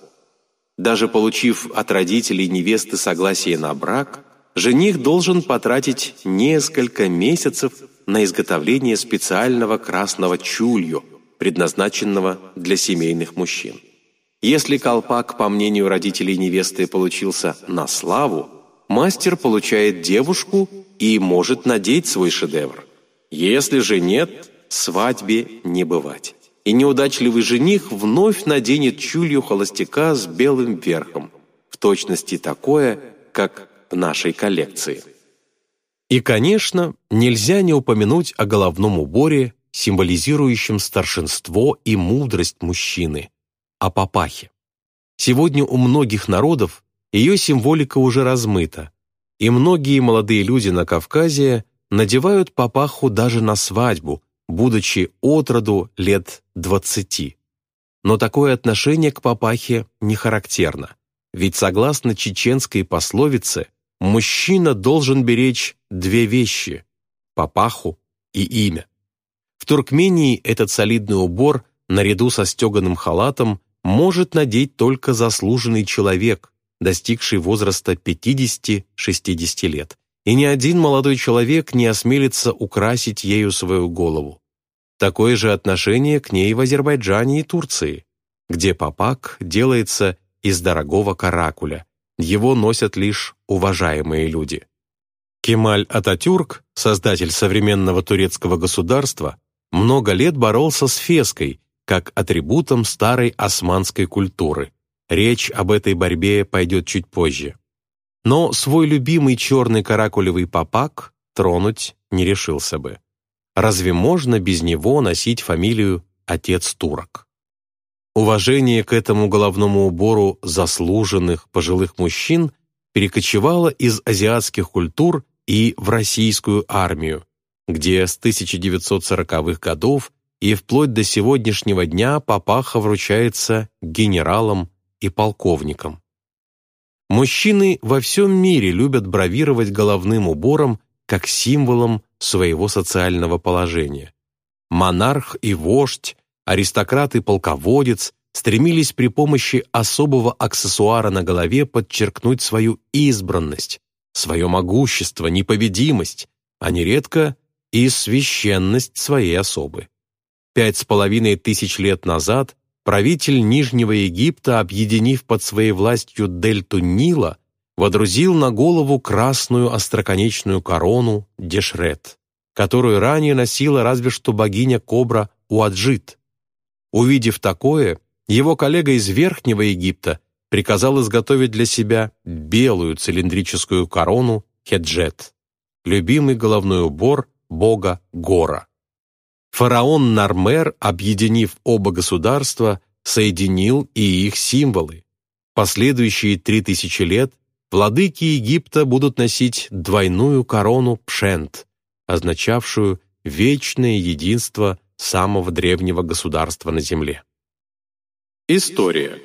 Даже получив от родителей невесты согласие на брак, жених должен потратить несколько месяцев на изготовление специального красного чулью, предназначенного для семейных мужчин. Если колпак, по мнению родителей невесты, получился на славу, мастер получает девушку и может надеть свой шедевр. Если же нет, свадьбе не бывать и неудачливый жених вновь наденет чулью холостяка с белым верхом, в точности такое, как в нашей коллекции. И, конечно, нельзя не упомянуть о головном уборе, символизирующем старшинство и мудрость мужчины, о папахе. Сегодня у многих народов ее символика уже размыта, и многие молодые люди на Кавказе надевают папаху даже на свадьбу, будучи от роду лет двадцати. Но такое отношение к папахе не характерно, ведь согласно чеченской пословице, мужчина должен беречь две вещи – папаху и имя. В Туркмении этот солидный убор, наряду со стеганым халатом, может надеть только заслуженный человек, достигший возраста 50-60 лет, и ни один молодой человек не осмелится украсить ею свою голову. Такое же отношение к ней в Азербайджане и Турции, где папак делается из дорогого каракуля, его носят лишь уважаемые люди. Кемаль Ататюрк, создатель современного турецкого государства, много лет боролся с феской, как атрибутом старой османской культуры. Речь об этой борьбе пойдет чуть позже. Но свой любимый черный каракулевый папак тронуть не решился бы. Разве можно без него носить фамилию «отец турок»? Уважение к этому головному убору заслуженных пожилых мужчин перекочевало из азиатских культур и в российскую армию, где с 1940-х годов и вплоть до сегодняшнего дня папаха вручается генералам и полковникам. Мужчины во всем мире любят бравировать головным убором как символом своего социального положения. Монарх и вождь, аристократ и полководец стремились при помощи особого аксессуара на голове подчеркнуть свою избранность, свое могущество, непобедимость, а нередко и священность своей особы. Пять с половиной тысяч лет назад правитель Нижнего Египта, объединив под своей властью дельту Нила, водрузил на голову красную остроконечную корону Дешрет, которую ранее носила разве что богиня Кобра Уаджит. Увидев такое, его коллега из Верхнего Египта приказал изготовить для себя белую цилиндрическую корону Хеджет, любимый головной убор бога Гора. Фараон Нармер, объединив оба государства, соединил и их символы. Последующие три тысячи лет владыки Египта будут носить двойную корону пшент, означавшую вечное единство самого древнего государства на земле. История.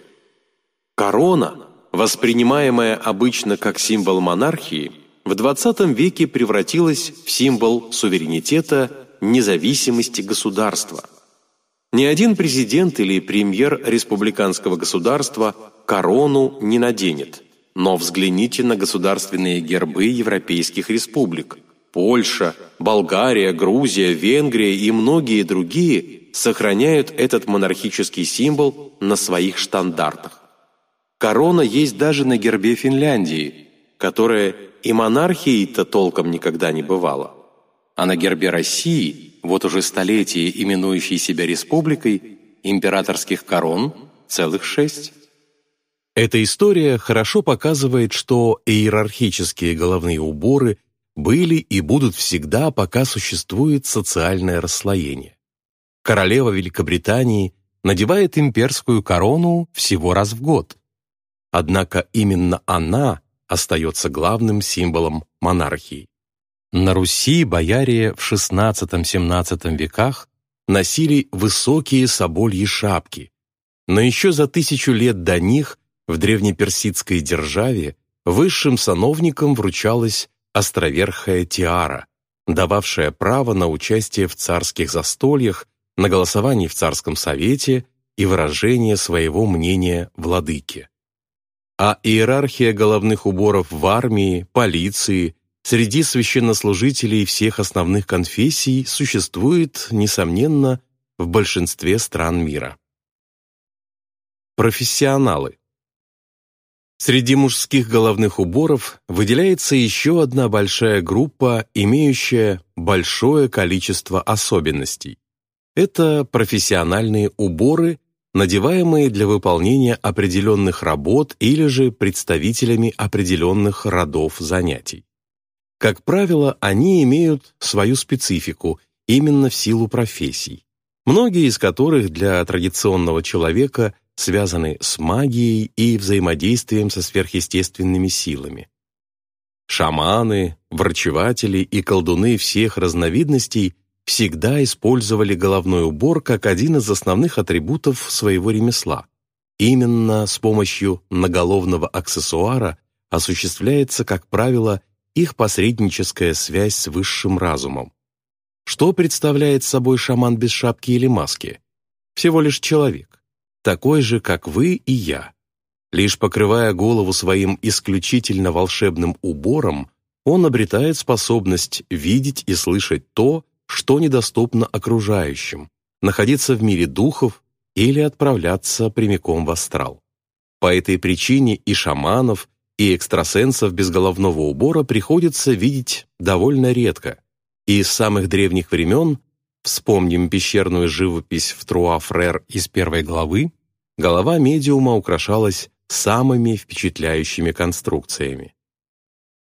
Корона, воспринимаемая обычно как символ монархии, в XX веке превратилась в символ суверенитета, независимости государства. Ни один президент или премьер республиканского государства корону не наденет. Но взгляните на государственные гербы европейских республик. Польша, Болгария, Грузия, Венгрия и многие другие сохраняют этот монархический символ на своих штандартах. Корона есть даже на гербе Финляндии, которая и монархией-то толком никогда не бывала. А на гербе России, вот уже столетие именующей себя республикой, императорских корон целых шесть. Эта история хорошо показывает, что иерархические головные уборы были и будут всегда, пока существует социальное расслоение. Королева Великобритании надевает имперскую корону всего раз в год. Однако именно она остается главным символом монархии. На Руси бояре в XVI-XVII веках носили высокие собольи шапки, но еще за тысячу лет до них в древнеперсидской державе высшим сановникам вручалась островерхая тиара, дававшая право на участие в царских застольях, на голосовании в царском совете и выражение своего мнения владыке. А иерархия головных уборов в армии, полиции, среди священнослужителей всех основных конфессий существует, несомненно, в большинстве стран мира. Профессионалы Среди мужских головных уборов выделяется еще одна большая группа, имеющая большое количество особенностей. Это профессиональные уборы надеваемые для выполнения определенных работ или же представителями определенных родов занятий. Как правило, они имеют свою специфику именно в силу профессий, многие из которых для традиционного человека связаны с магией и взаимодействием со сверхъестественными силами. Шаманы, врачеватели и колдуны всех разновидностей всегда использовали головной убор как один из основных атрибутов своего ремесла. Именно с помощью наголовного аксессуара осуществляется, как правило, их посредническая связь с высшим разумом. Что представляет собой шаман без шапки или маски? Всего лишь человек, такой же, как вы и я. Лишь покрывая голову своим исключительно волшебным убором, он обретает способность видеть и слышать то, что недоступно окружающим, находиться в мире духов или отправляться прямиком в астрал. По этой причине и шаманов, и экстрасенсов без головного убора приходится видеть довольно редко. И с самых древних времен, вспомним пещерную живопись в Труа-Фрер из первой главы, голова медиума украшалась самыми впечатляющими конструкциями.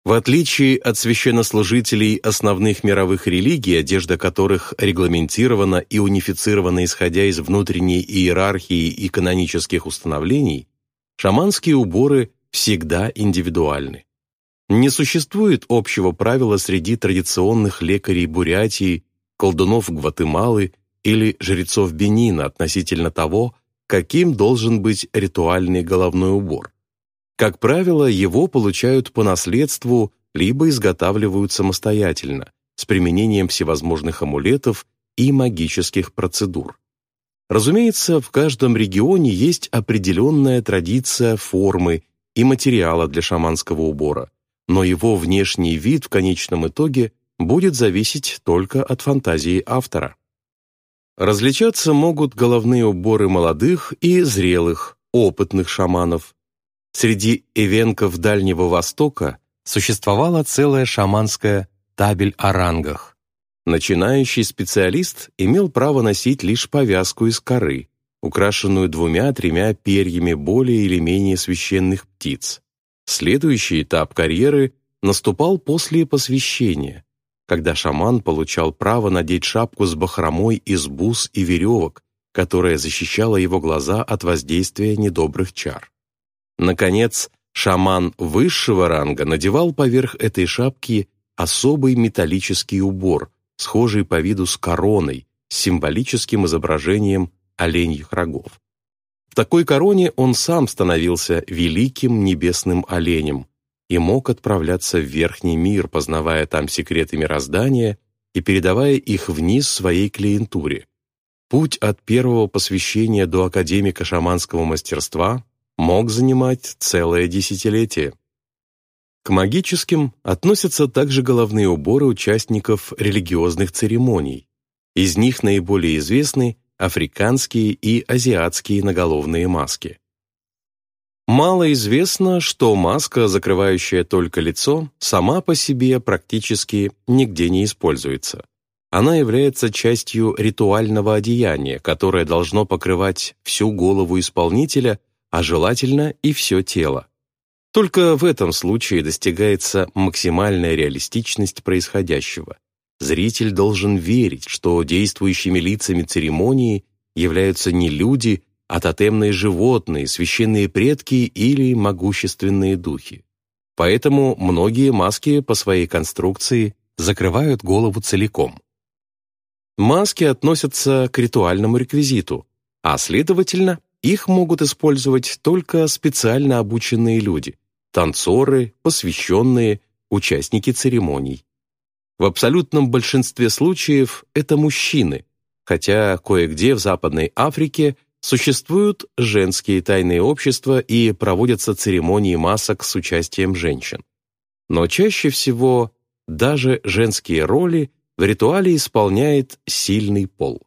В отличие от священнослужителей основных мировых религий, одежда которых регламентирована и унифицирована исходя из внутренней иерархии и канонических установлений, шаманские уборы всегда индивидуальны. Не существует общего правила среди традиционных лекарей Бурятии, колдунов Гватемалы или жрецов Бенина относительно того, каким должен быть ритуальный головной убор. Как правило, его получают по наследству либо изготавливают самостоятельно, с применением всевозможных амулетов и магических процедур. Разумеется, в каждом регионе есть определенная традиция формы и материала для шаманского убора, но его внешний вид в конечном итоге будет зависеть только от фантазии автора. Различаться могут головные уборы молодых и зрелых, опытных шаманов, Среди эвенков Дальнего Востока существовала целая шаманская табель о рангах. Начинающий специалист имел право носить лишь повязку из коры, украшенную двумя-тремя перьями более или менее священных птиц. Следующий этап карьеры наступал после посвящения, когда шаман получал право надеть шапку с бахромой из бус и веревок, которая защищала его глаза от воздействия недобрых чар. Наконец, шаман высшего ранга надевал поверх этой шапки особый металлический убор, схожий по виду с короной, с символическим изображением оленьих рогов. В такой короне он сам становился великим небесным оленем, и мог отправляться в верхний мир, познавая там секреты мироздания и передавая их вниз своей клиентуре. Путь от первого посвящения до академика шаманского мастерства мог занимать целое десятилетие. К магическим относятся также головные уборы участников религиозных церемоний. Из них наиболее известны африканские и азиатские наголовные маски. Мало известно, что маска, закрывающая только лицо, сама по себе практически нигде не используется. Она является частью ритуального одеяния, которое должно покрывать всю голову исполнителя, а желательно и все тело. Только в этом случае достигается максимальная реалистичность происходящего. Зритель должен верить, что действующими лицами церемонии являются не люди, а тотемные животные, священные предки или могущественные духи. Поэтому многие маски по своей конструкции закрывают голову целиком. Маски относятся к ритуальному реквизиту, а следовательно, их могут использовать только специально обученные люди, танцоры, посвященные, участники церемоний. В абсолютном большинстве случаев это мужчины, хотя кое-где в Западной Африке существуют женские тайные общества и проводятся церемонии масок с участием женщин. Но чаще всего даже женские роли в ритуале исполняет сильный пол.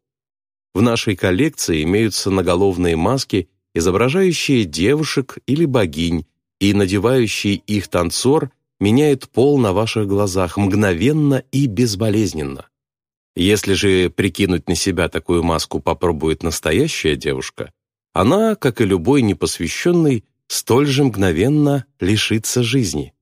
В нашей коллекции имеются наголовные маски, изображающие девушек или богинь, и надевающий их танцор меняет пол на ваших глазах мгновенно и безболезненно. Если же прикинуть на себя такую маску попробует настоящая девушка, она, как и любой непосвященный, столь же мгновенно лишится жизни.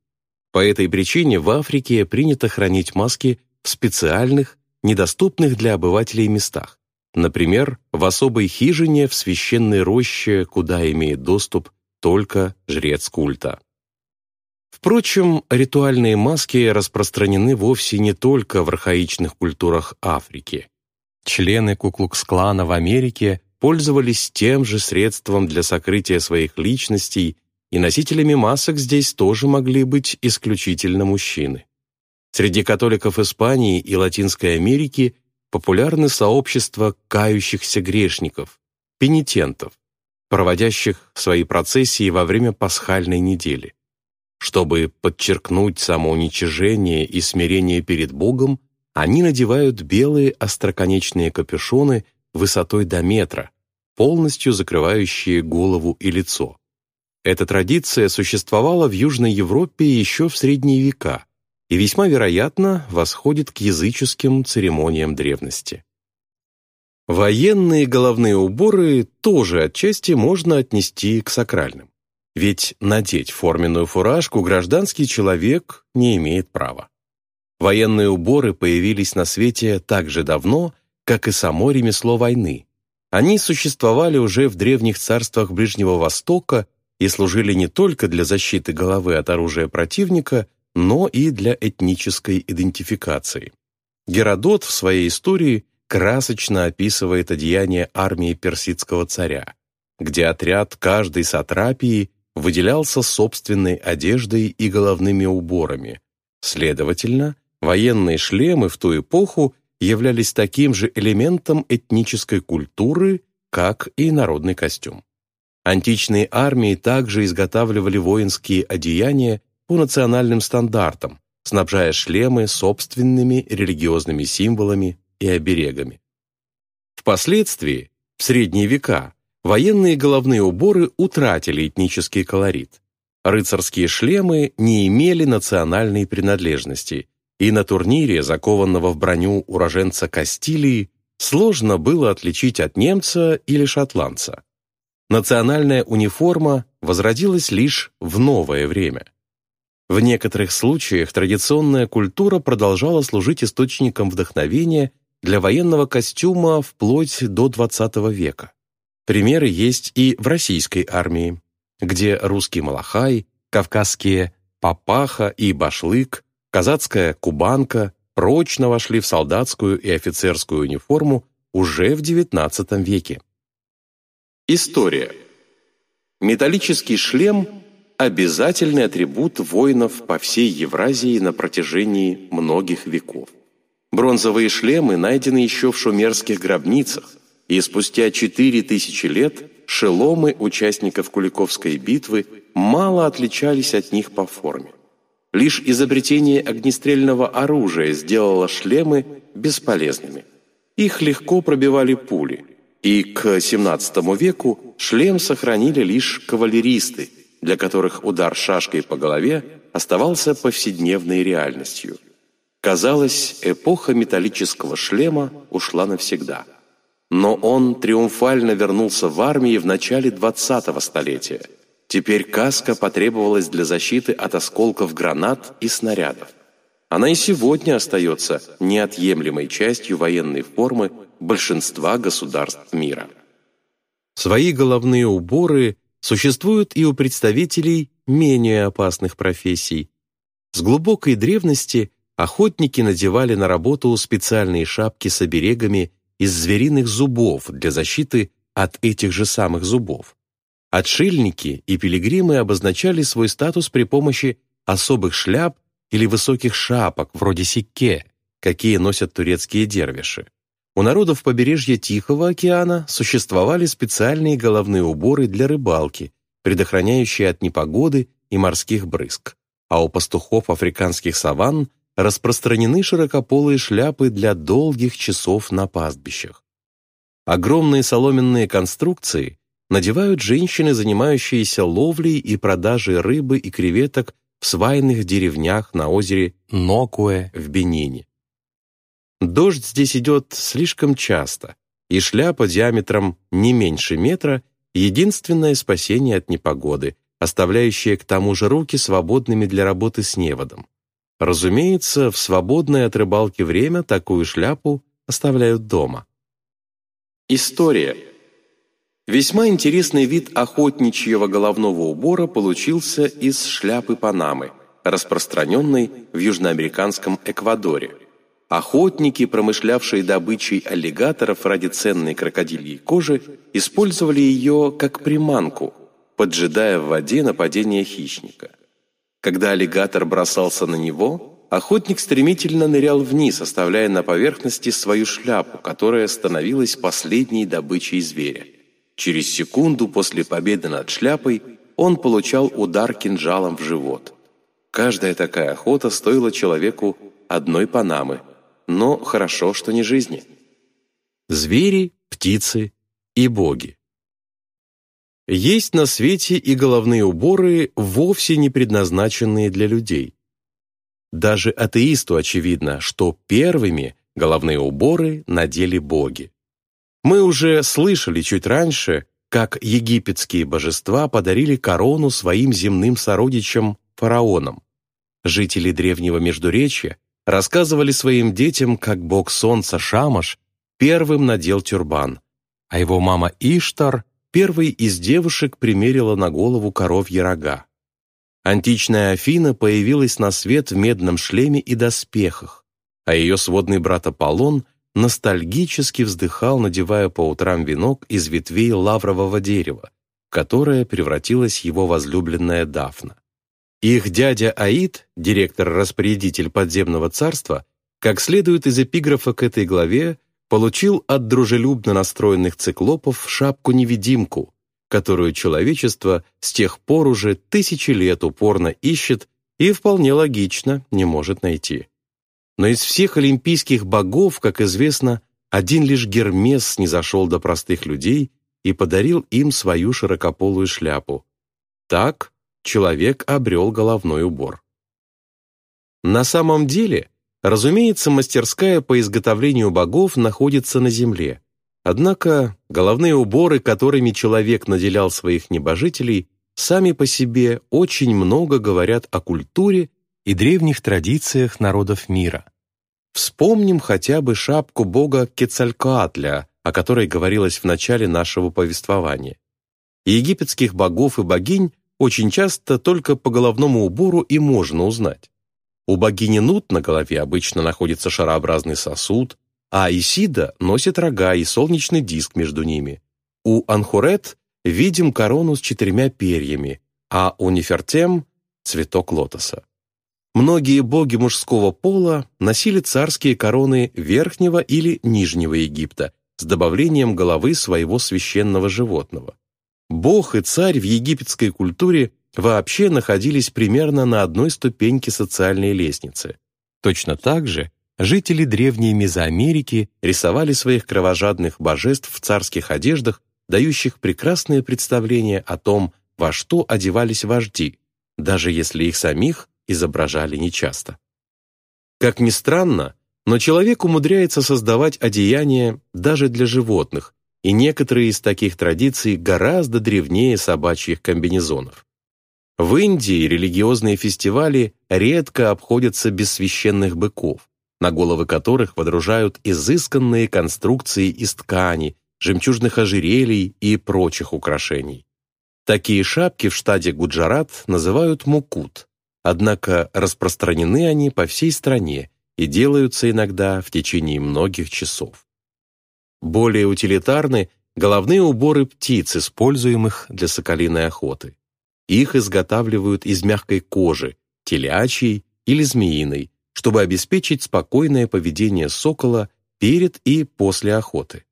По этой причине в Африке принято хранить маски в специальных, недоступных для обывателей местах. Например, в особой хижине в священной роще, куда имеет доступ только жрец культа. Впрочем, ритуальные маски распространены вовсе не только в архаичных культурах Африки. Члены Куклукс-клана в Америке пользовались тем же средством для сокрытия своих личностей, и носителями масок здесь тоже могли быть исключительно мужчины. Среди католиков Испании и Латинской Америки популярны сообщества кающихся грешников, пенитентов, проводящих свои процессии во время пасхальной недели. Чтобы подчеркнуть самоуничижение и смирение перед Богом, они надевают белые остроконечные капюшоны высотой до метра, полностью закрывающие голову и лицо. Эта традиция существовала в Южной Европе еще в средние века и весьма вероятно восходит к языческим церемониям древности. Военные головные уборы тоже отчасти можно отнести к сакральным. Ведь надеть форменную фуражку гражданский человек не имеет права. Военные уборы появились на свете так же давно, как и само ремесло войны. Они существовали уже в древних царствах Ближнего Востока и служили не только для защиты головы от оружия противника, но и для этнической идентификации. Геродот в своей истории красочно описывает одеяние армии персидского царя, где отряд каждой сатрапии выделялся собственной одеждой и головными уборами. Следовательно, военные шлемы в ту эпоху являлись таким же элементом этнической культуры, как и народный костюм. Античные армии также изготавливали воинские одеяния по национальным стандартам, снабжая шлемы собственными религиозными символами и оберегами. Впоследствии, в средние века, военные головные уборы утратили этнический колорит. Рыцарские шлемы не имели национальной принадлежности, и на турнире, закованного в броню уроженца Кастилии, сложно было отличить от немца или шотландца. Национальная униформа возродилась лишь в новое время. В некоторых случаях традиционная культура продолжала служить источником вдохновения для военного костюма вплоть до XX века. Примеры есть и в российской армии, где русский малахай, кавказские папаха и башлык, казацкая кубанка прочно вошли в солдатскую и офицерскую униформу уже в XIX веке. История. Металлический шлем – обязательный атрибут воинов по всей Евразии на протяжении многих веков. Бронзовые шлемы найдены еще в шумерских гробницах, и спустя 4000 лет шеломы участников Куликовской битвы мало отличались от них по форме. Лишь изобретение огнестрельного оружия сделало шлемы бесполезными. Их легко пробивали пули, и к XVII веку шлем сохранили лишь кавалеристы, для которых удар шашкой по голове оставался повседневной реальностью. Казалось, эпоха металлического шлема ушла навсегда. Но он триумфально вернулся в армии в начале 20-го столетия – Теперь каска потребовалась для защиты от осколков гранат и снарядов. Она и сегодня остается неотъемлемой частью военной формы большинства государств мира.
Свои головные уборы существуют и у представителей менее опасных профессий. С глубокой древности охотники надевали на работу специальные шапки с оберегами из звериных зубов для защиты от этих же самых зубов. Отшельники и пилигримы обозначали свой статус при помощи особых шляп или высоких шапок, вроде сикке, какие носят турецкие дервиши. У народов побережья Тихого океана существовали специальные головные уборы для рыбалки, предохраняющие от непогоды и морских брызг. А у пастухов африканских саванн распространены широкополые шляпы для долгих часов на пастбищах. Огромные соломенные конструкции надевают женщины, занимающиеся ловлей и продажей рыбы и креветок в свайных деревнях на озере Нокуэ в Бенине. Дождь здесь идет слишком часто, и шляпа диаметром не меньше метра — единственное спасение от непогоды, оставляющее к тому же руки свободными для работы с неводом. Разумеется, в свободное от рыбалки время такую шляпу оставляют дома.
История — Весьма интересный вид охотничьего головного убора получился из шляпы Панамы, распространенной в южноамериканском Эквадоре. Охотники, промышлявшие добычей аллигаторов ради ценной крокодильей кожи, использовали ее как приманку, поджидая в воде нападение хищника. Когда аллигатор бросался на него, охотник стремительно нырял вниз, оставляя на поверхности свою шляпу, которая становилась последней добычей зверя. Через секунду после победы над шляпой он получал удар кинжалом в живот. Каждая такая охота стоила человеку одной панамы, но хорошо, что не жизни.
Звери, птицы и боги. Есть на свете и головные уборы, вовсе не предназначенные для людей. Даже атеисту очевидно, что первыми головные уборы надели боги. Мы уже слышали чуть раньше, как египетские божества подарили корону своим земным сородичам фараонам. Жители древнего Междуречья рассказывали своим детям, как бог солнца Шамаш первым надел тюрбан, а его мама Иштар первой из девушек примерила на голову коровьи рога. Античная Афина появилась на свет в медном шлеме и доспехах, а ее сводный брат Аполлон – ностальгически вздыхал, надевая по утрам венок из ветвей лаврового дерева, в которое превратилась его возлюбленная Дафна. Их дядя Аид, директор-распорядитель подземного царства, как следует из эпиграфа к этой главе, получил от дружелюбно настроенных циклопов шапку-невидимку, которую человечество с тех пор уже тысячи лет упорно ищет и вполне логично не может найти. Но из всех олимпийских богов, как известно, один лишь Гермес не зашел до простых людей и подарил им свою широкополую шляпу. Так человек обрел головной убор. На самом деле, разумеется, мастерская по изготовлению богов находится на земле. Однако головные уборы, которыми человек наделял своих небожителей, сами по себе очень много говорят о культуре и древних традициях народов мира. Вспомним хотя бы шапку бога Кецалькоатля, о которой говорилось в начале нашего повествования. Египетских богов и богинь очень часто только по головному убору и можно узнать. У богини Нут на голове обычно находится шарообразный сосуд, а Исида носит рога и солнечный диск между ними. У Анхурет видим корону с четырьмя перьями, а у Нефертем – цветок лотоса. Многие боги мужского пола носили царские короны Верхнего или Нижнего Египта с добавлением головы своего священного животного. Бог и царь в египетской культуре вообще находились примерно на одной ступеньке социальной лестницы. Точно так же жители древней Мезоамерики рисовали своих кровожадных божеств в царских одеждах, дающих прекрасное представление о том, во что одевались вожди, даже если их самих изображали нечасто. Как ни странно, но человек умудряется создавать одеяния даже для животных, и некоторые из таких традиций гораздо древнее собачьих комбинезонов. В Индии религиозные фестивали редко обходятся без священных быков, на головы которых водружают изысканные конструкции из ткани, жемчужных ожерелий и прочих украшений. Такие шапки в штате Гуджарат называют мукут, однако распространены они по всей стране и делаются иногда в течение многих часов. Более утилитарны головные уборы птиц, используемых для соколиной охоты. Их изготавливают из мягкой кожи, телячьей или змеиной, чтобы обеспечить спокойное поведение сокола перед и после охоты.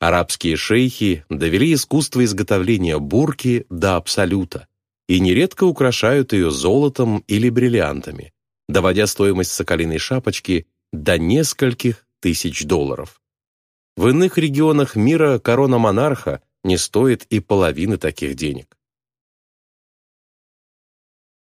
Арабские шейхи довели искусство изготовления бурки до абсолюта и нередко украшают ее золотом или бриллиантами, доводя стоимость соколиной шапочки до нескольких тысяч долларов. В иных регионах мира корона монарха не стоит и половины таких денег.